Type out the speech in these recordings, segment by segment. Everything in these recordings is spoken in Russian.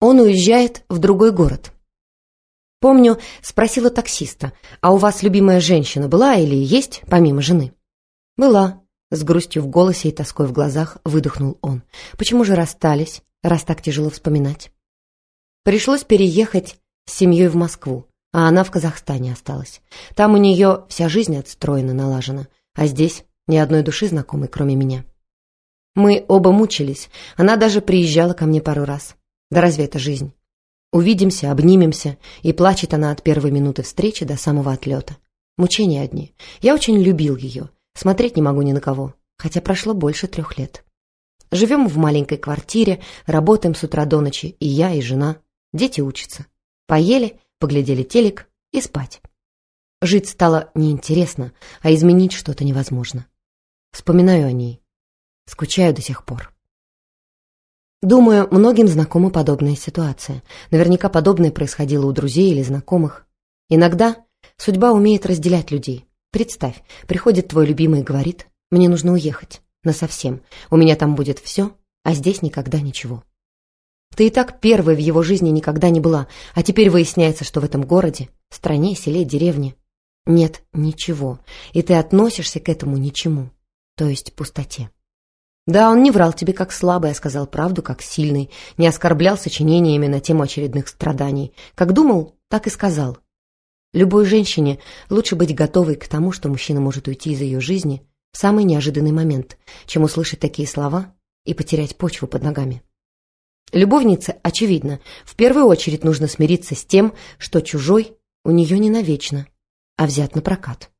Он уезжает в другой город. Помню, спросила таксиста, а у вас любимая женщина была или есть, помимо жены? Была. С грустью в голосе и тоской в глазах выдохнул он. Почему же расстались, раз так тяжело вспоминать? Пришлось переехать с семьей в Москву, а она в Казахстане осталась. Там у нее вся жизнь отстроена, налажена, а здесь ни одной души знакомой, кроме меня. Мы оба мучились, она даже приезжала ко мне пару раз. Да разве это жизнь? Увидимся, обнимемся, и плачет она от первой минуты встречи до самого отлета. Мучения одни. Я очень любил ее, смотреть не могу ни на кого, хотя прошло больше трех лет. Живем в маленькой квартире, работаем с утра до ночи, и я, и жена. Дети учатся. Поели, поглядели телек и спать. Жить стало неинтересно, а изменить что-то невозможно. Вспоминаю о ней. Скучаю до сих пор. Думаю, многим знакома подобная ситуация. Наверняка подобное происходило у друзей или знакомых. Иногда судьба умеет разделять людей. Представь, приходит твой любимый и говорит, мне нужно уехать. Насовсем. У меня там будет все, а здесь никогда ничего. Ты и так первой в его жизни никогда не была, а теперь выясняется, что в этом городе, стране, селе, деревне нет ничего, и ты относишься к этому ничему, то есть пустоте. Да, он не врал тебе как слабый, а сказал правду как сильный, не оскорблял сочинениями на тему очередных страданий. Как думал, так и сказал. Любой женщине лучше быть готовой к тому, что мужчина может уйти из ее жизни в самый неожиданный момент, чем услышать такие слова и потерять почву под ногами. Любовнице, очевидно, в первую очередь нужно смириться с тем, что чужой у нее не навечно, а взят на прокат.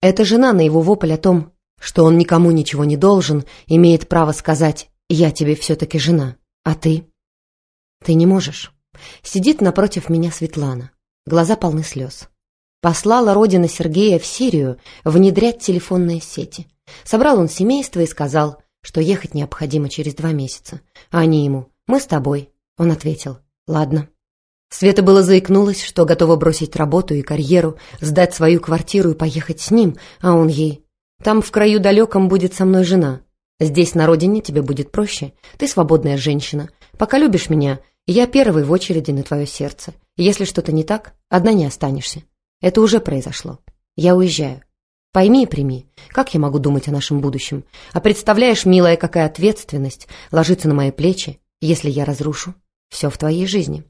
Эта жена на его вопль о том, что он никому ничего не должен, имеет право сказать «я тебе все-таки жена, а ты?» «Ты не можешь». Сидит напротив меня Светлана. Глаза полны слез. Послала родина Сергея в Сирию внедрять телефонные сети. Собрал он семейство и сказал, что ехать необходимо через два месяца. А они ему «Мы с тобой». Он ответил «Ладно». Света было заикнулась, что готова бросить работу и карьеру, сдать свою квартиру и поехать с ним, а он ей там в краю далеком будет со мной жена. Здесь, на родине, тебе будет проще. Ты свободная женщина. Пока любишь меня, я первый в очереди на твое сердце. Если что-то не так, одна не останешься. Это уже произошло. Я уезжаю. Пойми и прими, как я могу думать о нашем будущем? А представляешь, милая, какая ответственность ложится на мои плечи, если я разрушу все в твоей жизни?»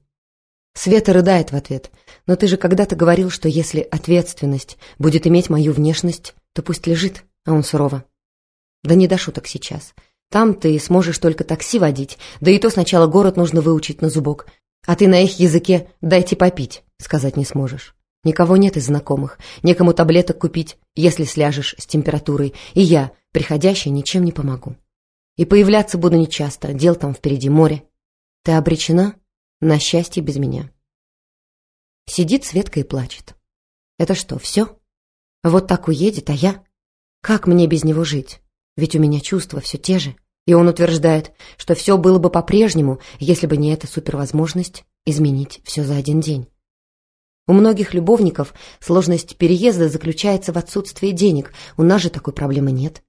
Света рыдает в ответ. «Но ты же когда-то говорил, что если ответственность будет иметь мою внешность, то пусть лежит, а он сурово. Да не до шуток сейчас. Там ты сможешь только такси водить, да и то сначала город нужно выучить на зубок. А ты на их языке «дайте попить» сказать не сможешь. Никого нет из знакомых, некому таблеток купить, если сляжешь с температурой, и я, приходящий, ничем не помогу. И появляться буду нечасто, дел там впереди море. Ты обречена на счастье без меня. Сидит Светка и плачет. Это что, все? Вот так уедет, а я? Как мне без него жить? Ведь у меня чувства все те же. И он утверждает, что все было бы по-прежнему, если бы не эта супервозможность изменить все за один день. У многих любовников сложность переезда заключается в отсутствии денег. У нас же такой проблемы нет.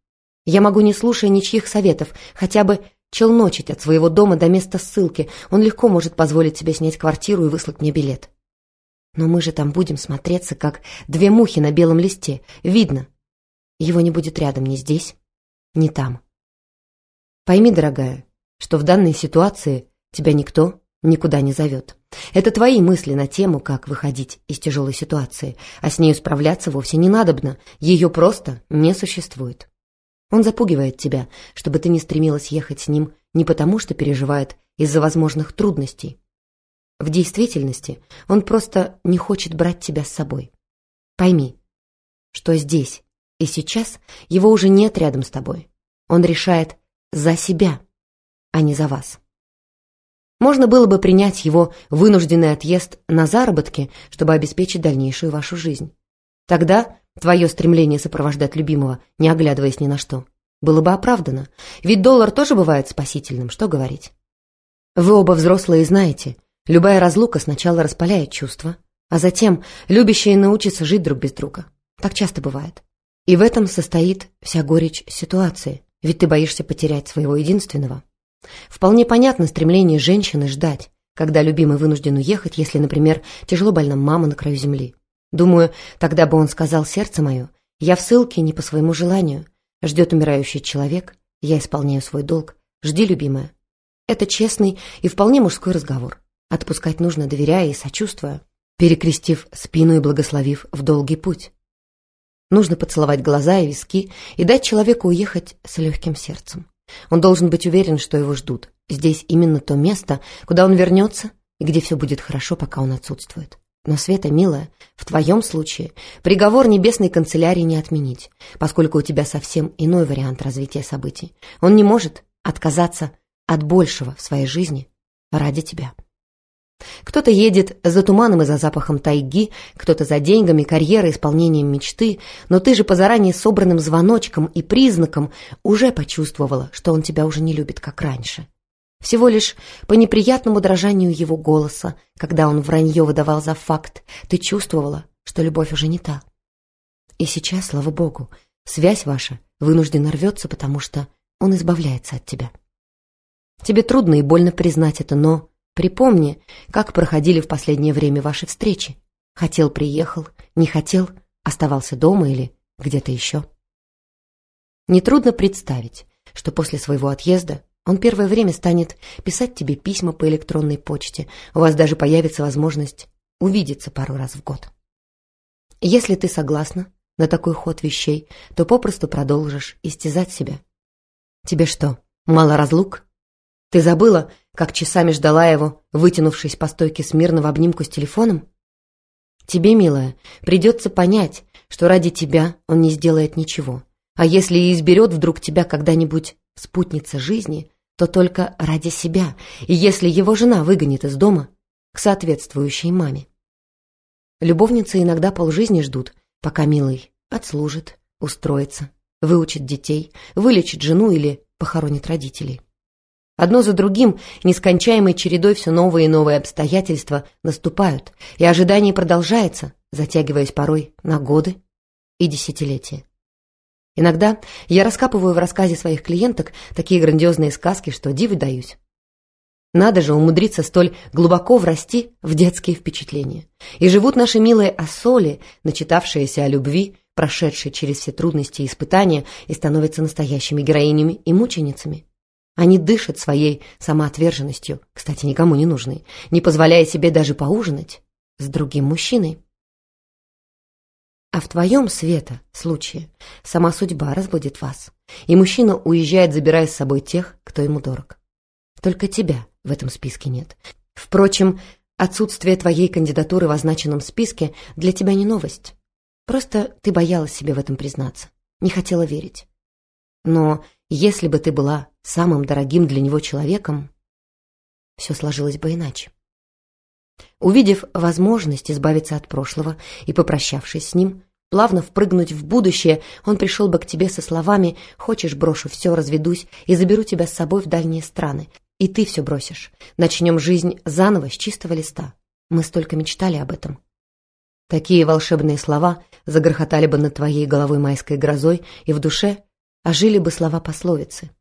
Я могу, не слушая ничьих советов, хотя бы челночить от своего дома до места ссылки. Он легко может позволить себе снять квартиру и выслать мне билет. Но мы же там будем смотреться, как две мухи на белом листе. Видно. Его не будет рядом ни здесь, ни там. Пойми, дорогая, что в данной ситуации тебя никто никуда не зовет. Это твои мысли на тему, как выходить из тяжелой ситуации, а с нею справляться вовсе не надобно, ее просто не существует. Он запугивает тебя, чтобы ты не стремилась ехать с ним не потому, что переживает из-за возможных трудностей, в действительности он просто не хочет брать тебя с собой. Пойми, что здесь и сейчас его уже нет рядом с тобой. Он решает за себя, а не за вас. Можно было бы принять его вынужденный отъезд на заработки, чтобы обеспечить дальнейшую вашу жизнь. Тогда твое стремление сопровождать любимого, не оглядываясь ни на что, было бы оправдано. Ведь доллар тоже бывает спасительным, что говорить. Вы оба взрослые знаете, Любая разлука сначала распаляет чувства, а затем любящие научатся жить друг без друга. Так часто бывает. И в этом состоит вся горечь ситуации, ведь ты боишься потерять своего единственного. Вполне понятно стремление женщины ждать, когда любимый вынужден уехать, если, например, тяжело больна мама на краю земли. Думаю, тогда бы он сказал сердце мое, я в ссылке не по своему желанию. Ждет умирающий человек, я исполняю свой долг. Жди, любимая. Это честный и вполне мужской разговор. Отпускать нужно, доверяя и сочувствуя, перекрестив спину и благословив в долгий путь. Нужно поцеловать глаза и виски и дать человеку уехать с легким сердцем. Он должен быть уверен, что его ждут. Здесь именно то место, куда он вернется и где все будет хорошо, пока он отсутствует. Но, Света, милая, в твоем случае приговор небесной канцелярии не отменить, поскольку у тебя совсем иной вариант развития событий. Он не может отказаться от большего в своей жизни ради тебя. Кто-то едет за туманом и за запахом тайги, кто-то за деньгами, карьерой, исполнением мечты, но ты же по заранее собранным звоночкам и признакам уже почувствовала, что он тебя уже не любит, как раньше. Всего лишь по неприятному дрожанию его голоса, когда он вранье выдавал за факт, ты чувствовала, что любовь уже не та. И сейчас, слава богу, связь ваша вынуждена рвется, потому что он избавляется от тебя. Тебе трудно и больно признать это, но припомни, как проходили в последнее время ваши встречи. Хотел — приехал, не хотел — оставался дома или где-то еще. Нетрудно представить, что после своего отъезда он первое время станет писать тебе письма по электронной почте. У вас даже появится возможность увидеться пару раз в год. Если ты согласна на такой ход вещей, то попросту продолжишь истязать себя. Тебе что, мало разлук? Ты забыла, как часами ждала его, вытянувшись по стойке смирно в обнимку с телефоном? Тебе, милая, придется понять, что ради тебя он не сделает ничего. А если и изберет вдруг тебя когда-нибудь спутница жизни, то только ради себя, и если его жена выгонит из дома к соответствующей маме. Любовницы иногда полжизни ждут, пока милый отслужит, устроится, выучит детей, вылечит жену или похоронит родителей. Одно за другим, нескончаемой чередой все новые и новые обстоятельства наступают, и ожидание продолжается, затягиваясь порой на годы и десятилетия. Иногда я раскапываю в рассказе своих клиенток такие грандиозные сказки, что диву даюсь. Надо же умудриться столь глубоко врасти в детские впечатления. И живут наши милые осоли, начитавшиеся о любви, прошедшие через все трудности и испытания, и становятся настоящими героинями и мученицами. Они дышат своей самоотверженностью, кстати, никому не нужной, не позволяя себе даже поужинать с другим мужчиной. А в твоем, Света, случае сама судьба разбудит вас, и мужчина уезжает, забирая с собой тех, кто ему дорог. Только тебя в этом списке нет. Впрочем, отсутствие твоей кандидатуры в означенном списке для тебя не новость. Просто ты боялась себе в этом признаться, не хотела верить. Но если бы ты была самым дорогим для него человеком, все сложилось бы иначе. Увидев возможность избавиться от прошлого и попрощавшись с ним, плавно впрыгнуть в будущее, он пришел бы к тебе со словами «Хочешь, брошу все, разведусь и заберу тебя с собой в дальние страны». И ты все бросишь. Начнем жизнь заново с чистого листа. Мы столько мечтали об этом. Такие волшебные слова загрохотали бы над твоей головой майской грозой, и в душе ожили бы слова пословицы.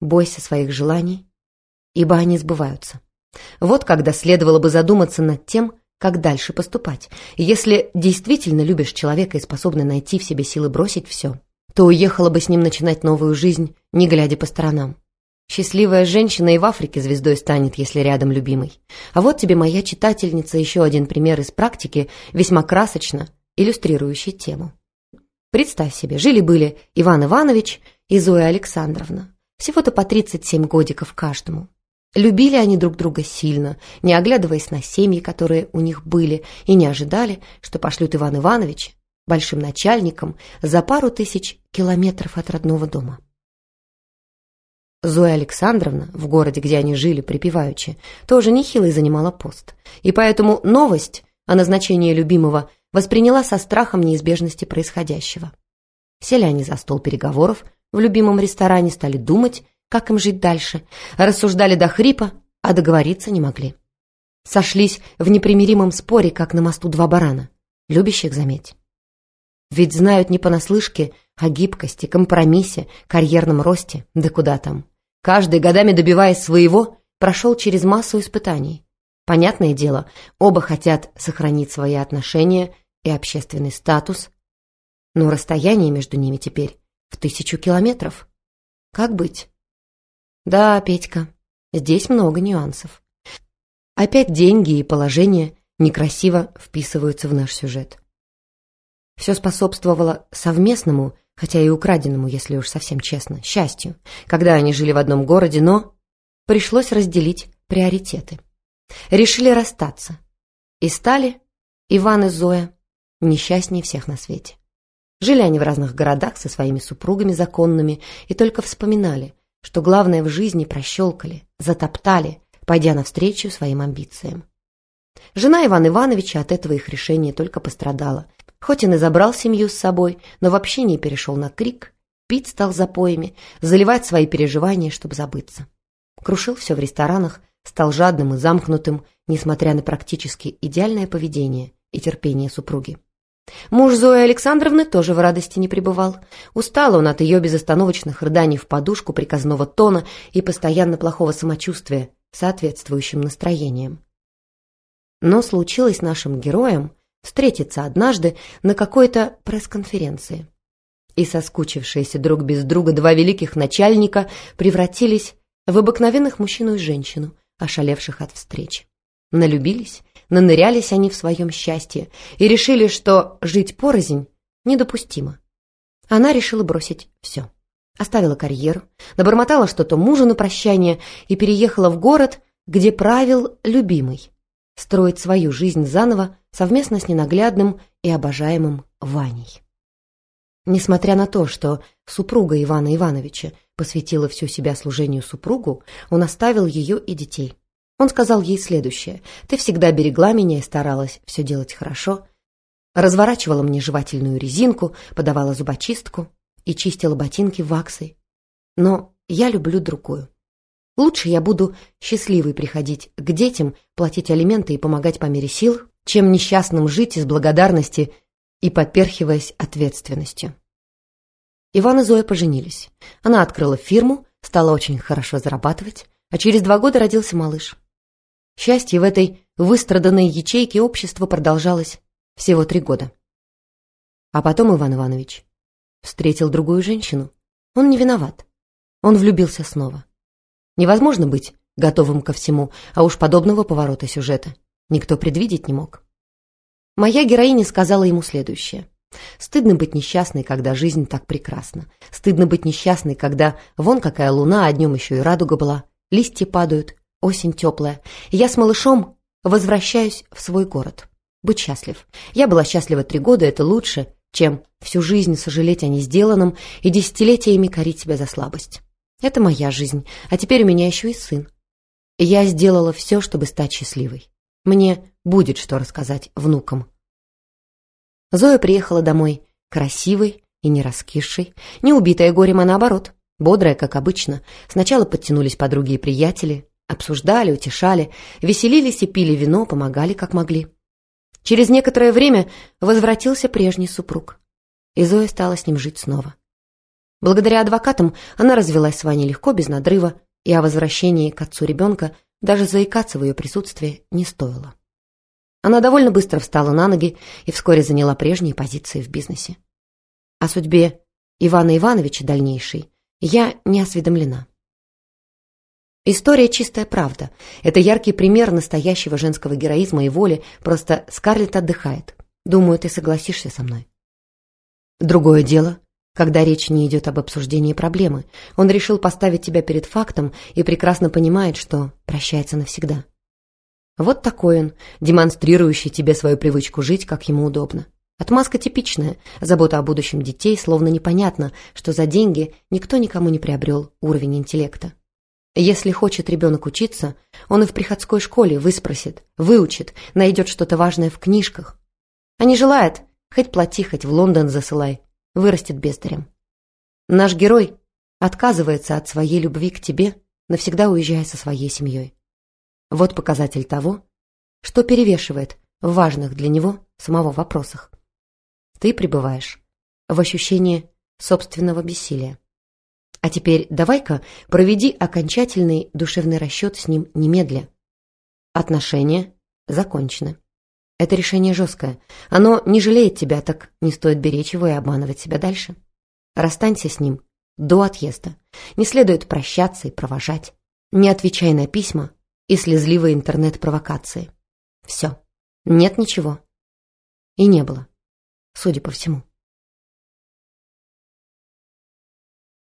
«Бойся своих желаний, ибо они сбываются». Вот когда следовало бы задуматься над тем, как дальше поступать. Если действительно любишь человека и способна найти в себе силы бросить все, то уехала бы с ним начинать новую жизнь, не глядя по сторонам. Счастливая женщина и в Африке звездой станет, если рядом любимый. А вот тебе моя читательница еще один пример из практики, весьма красочно иллюстрирующий тему. Представь себе, жили-были Иван Иванович и Зоя Александровна. Всего-то по 37 годиков каждому. Любили они друг друга сильно, не оглядываясь на семьи, которые у них были, и не ожидали, что пошлют Иван Иванович большим начальником за пару тысяч километров от родного дома. Зоя Александровна, в городе, где они жили припеваючи, тоже нехило занимала пост, и поэтому новость о назначении любимого восприняла со страхом неизбежности происходящего. Сели они за стол переговоров в любимом ресторане, стали думать, как им жить дальше, рассуждали до хрипа, а договориться не могли. Сошлись в непримиримом споре, как на мосту два барана, любящих заметь. Ведь знают не понаслышке о гибкости, компромиссе, карьерном росте, да куда там. Каждый, годами добиваясь своего, прошел через массу испытаний. Понятное дело, оба хотят сохранить свои отношения и общественный статус, но расстояние между ними теперь в тысячу километров. Как быть? Да, Петька, здесь много нюансов. Опять деньги и положение некрасиво вписываются в наш сюжет. Все способствовало совместному, хотя и украденному, если уж совсем честно, счастью, когда они жили в одном городе, но пришлось разделить приоритеты. Решили расстаться. И стали Иван и Зоя несчастнее всех на свете. Жили они в разных городах со своими супругами законными и только вспоминали, что главное в жизни прощелкали, затоптали, пойдя навстречу своим амбициям. Жена Ивана Ивановича от этого их решения только пострадала. Хоть он и забрал семью с собой, но в общении перешел на крик, пить стал запоями, заливать свои переживания, чтобы забыться. Крушил все в ресторанах, стал жадным и замкнутым, несмотря на практически идеальное поведение и терпение супруги. Муж Зои Александровны тоже в радости не пребывал. Устал он от ее безостановочных рыданий в подушку приказного тона и постоянно плохого самочувствия, соответствующим настроением. Но случилось нашим героям встретиться однажды на какой-то пресс-конференции. И соскучившиеся друг без друга два великих начальника превратились в обыкновенных мужчину и женщину, ошалевших от встречи. Налюбились, нанырялись они в своем счастье и решили, что жить порознь недопустимо. Она решила бросить все. Оставила карьеру, набормотала что-то мужу на прощание и переехала в город, где правил любимый. Строить свою жизнь заново совместно с ненаглядным и обожаемым Ваней. Несмотря на то, что супруга Ивана Ивановича посвятила всю себя служению супругу, он оставил ее и детей. Он сказал ей следующее. «Ты всегда берегла меня и старалась все делать хорошо. Разворачивала мне жевательную резинку, подавала зубочистку и чистила ботинки ваксой. Но я люблю другую. Лучше я буду счастливой приходить к детям, платить алименты и помогать по мере сил, чем несчастным жить из благодарности и поперхиваясь ответственностью. Иван и Зоя поженились. Она открыла фирму, стала очень хорошо зарабатывать, а через два года родился малыш. Счастье в этой выстраданной ячейке общества продолжалось всего три года. А потом Иван Иванович встретил другую женщину. Он не виноват. Он влюбился снова. Невозможно быть готовым ко всему, а уж подобного поворота сюжета никто предвидеть не мог. Моя героиня сказала ему следующее. Стыдно быть несчастной, когда жизнь так прекрасна. Стыдно быть несчастной, когда вон какая луна, а днем еще и радуга была. Листья падают, осень теплая. я с малышом возвращаюсь в свой город. Быть счастлив. Я была счастлива три года, это лучше, чем всю жизнь сожалеть о несделанном и десятилетиями корить себя за слабость. Это моя жизнь, а теперь у меня еще и сын. Я сделала все, чтобы стать счастливой. Мне будет что рассказать внукам. Зоя приехала домой красивой и не раскисшей, не убитая горем, а наоборот, бодрая, как обычно. Сначала подтянулись подруги и приятели, обсуждали, утешали, веселились и пили вино, помогали, как могли. Через некоторое время возвратился прежний супруг, и Зоя стала с ним жить снова. Благодаря адвокатам она развелась с Ваней легко, без надрыва, и о возвращении к отцу ребенка даже заикаться в ее присутствии не стоило. Она довольно быстро встала на ноги и вскоре заняла прежние позиции в бизнесе. О судьбе Ивана Ивановича дальнейшей я не осведомлена. История чистая правда. Это яркий пример настоящего женского героизма и воли, просто Скарлетт отдыхает. Думаю, ты согласишься со мной. Другое дело, когда речь не идет об обсуждении проблемы. Он решил поставить тебя перед фактом и прекрасно понимает, что прощается навсегда. Вот такой он, демонстрирующий тебе свою привычку жить, как ему удобно. Отмазка типичная, забота о будущем детей, словно непонятно, что за деньги никто никому не приобрел уровень интеллекта. Если хочет ребенок учиться, он и в приходской школе выспросит, выучит, найдет что-то важное в книжках. А не желает, хоть плати, хоть в Лондон засылай, вырастет бездарем. Наш герой отказывается от своей любви к тебе, навсегда уезжая со своей семьей. Вот показатель того, что перевешивает в важных для него самого вопросах. Ты пребываешь в ощущении собственного бессилия. А теперь давай-ка проведи окончательный душевный расчет с ним немедля. Отношения закончены. Это решение жесткое. Оно не жалеет тебя, так не стоит беречь его и обманывать себя дальше. Расстанься с ним до отъезда. Не следует прощаться и провожать. Не отвечай на письма и слезливые интернет-провокации. Все. Нет ничего. И не было, судя по всему.